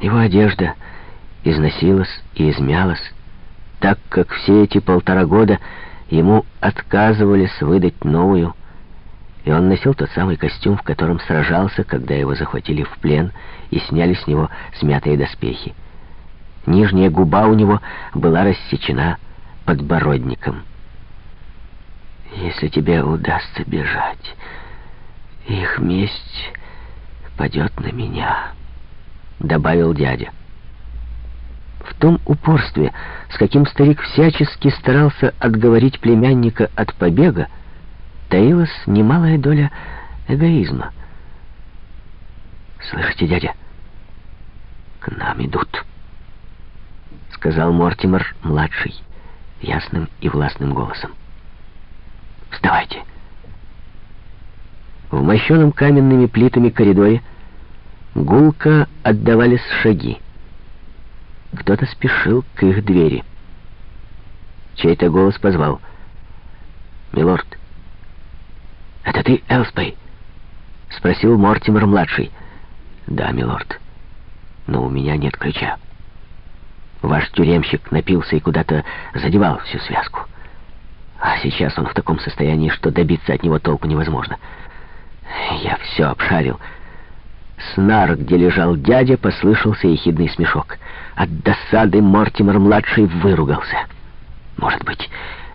Его одежда износилась и измялась, так как все эти полтора года ему отказывались выдать новую, и он носил тот самый костюм, в котором сражался, когда его захватили в плен и сняли с него смятые доспехи. Нижняя губа у него была рассечена подбородником. «Если тебе удастся бежать, их месть падет на меня», — добавил дядя. В том упорстве, с каким старик всячески старался отговорить племянника от побега, таилась немалая доля эгоизма. «Слышите, дядя, к нам идут», — сказал Мортимер-младший ясным и властным голосом. «Вставайте!» В мощенном каменными плитами коридоре гулко отдавались шаги. Кто-то спешил к их двери. Чей-то голос позвал. «Милорд!» «Это ты, Элспей?» — спросил Мортимер-младший. «Да, милорд, но у меня нет ключа. Ваш тюремщик напился и куда-то задевал всю связку. А сейчас он в таком состоянии, что добиться от него толку невозможно. Я все обшарил». С нар, где лежал дядя, послышался ехидный смешок. От досады Мортимер-младший выругался. Может быть,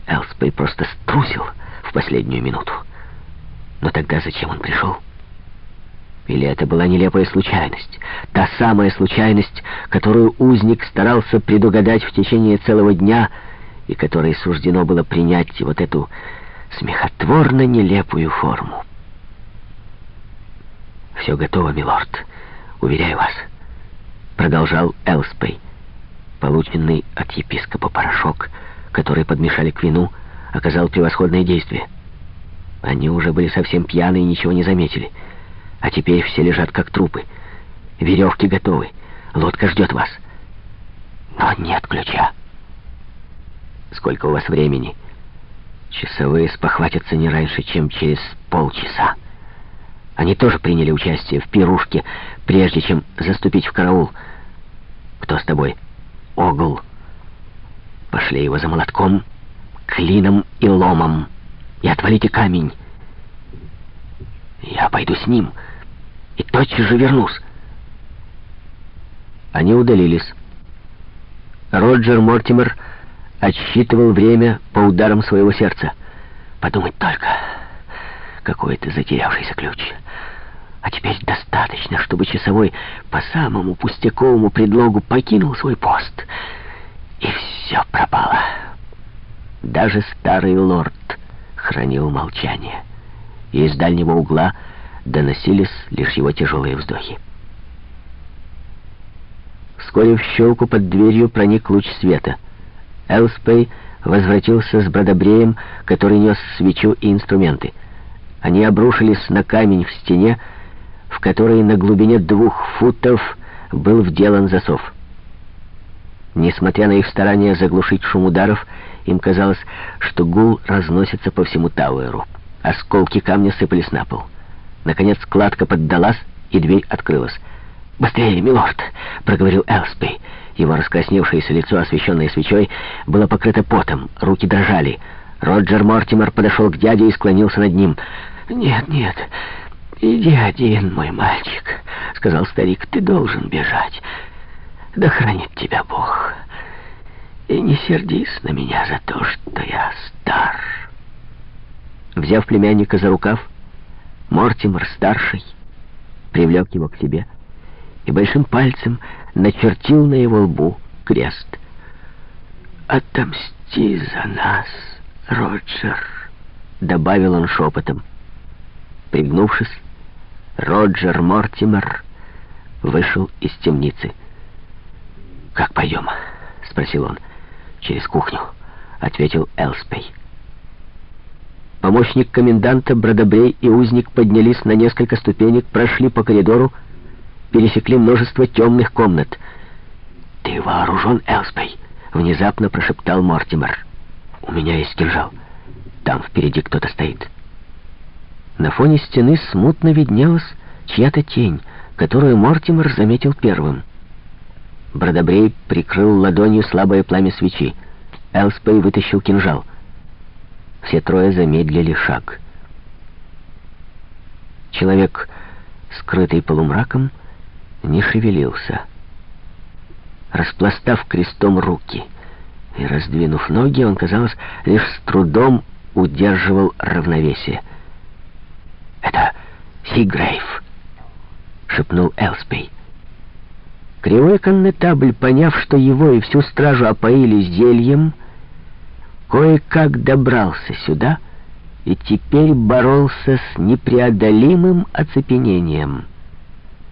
Элспей просто струсил в последнюю минуту. Но тогда зачем он пришел? Или это была нелепая случайность? Та самая случайность, которую узник старался предугадать в течение целого дня, и которой суждено было принять вот эту смехотворно нелепую форму. «Все готово, милорд, уверяю вас», — продолжал Элспей. Полученный от епископа порошок, который подмешали к вину, оказал превосходное действие. Они уже были совсем пьяны и ничего не заметили. А теперь все лежат как трупы. Веревки готовы. Лодка ждет вас. Но нет ключа. Сколько у вас времени? Часовые спохватятся не раньше, чем через полчаса. Они тоже приняли участие в пирушке, прежде чем заступить в караул. Кто с тобой? Огл. Пошли его за молотком, клином и ломом. И отвалите камень. Я пойду с ним и тотчас же вернусь. Они удалились. Роджер Мортимер отсчитывал время по ударам своего сердца. Подумать только какой-то затерявшийся ключ. А теперь достаточно, чтобы часовой по самому пустяковому предлогу покинул свой пост. И все пропало. Даже старый лорд хранил молчание. И из дальнего угла доносились лишь его тяжелые вздохи. Вскоре в щелку под дверью проник луч света. Элспей возвратился с бродобреем, который нес свечу и инструменты. Они обрушились на камень в стене, в который на глубине двух футов был вделан засов. Несмотря на их старания заглушить шум ударов, им казалось, что гул разносится по всему Тауэру. Осколки камня сыпались на пол. Наконец кладка поддалась, и дверь открылась. «Быстрее, милорд!» — проговорил Элспей. Его раскрасневшееся лицо, освещенное свечой, было покрыто потом, руки дрожали. Роджер Мортимер подошел к дяде и склонился над ним. «Нет, нет, иди один, мой мальчик», — сказал старик. «Ты должен бежать. Да хранит тебя Бог. И не сердись на меня за то, что я стар». Взяв племянника за рукав, Мортимер старший привлек его к себе и большим пальцем начертил на его лбу крест. «Отомсти за нас, Роджер», — добавил он шепотом. Пригнувшись, Роджер Мортимер вышел из темницы. «Как пойдем?» — спросил он. «Через кухню», — ответил Элспей. Помощник коменданта, Бродобрей и узник поднялись на несколько ступенек, прошли по коридору, пересекли множество темных комнат. «Ты вооружен, Элспей?» — внезапно прошептал Мортимер. «У меня есть кинжал. Там впереди кто-то стоит». На фоне стены смутно виднелась чья-то тень, которую Мортимер заметил первым. Бродобрей прикрыл ладонью слабое пламя свечи. Элспей вытащил кинжал. Все трое замедлили шаг. Человек, скрытый полумраком, не шевелился. Распластав крестом руки и раздвинув ноги, он, казалось, лишь с трудом удерживал равновесие. «Это Сигрейв», — шепнул Элспей. Кривой коннетабль, поняв, что его и всю стражу опоили зельем, кое-как добрался сюда и теперь боролся с непреодолимым оцепенением —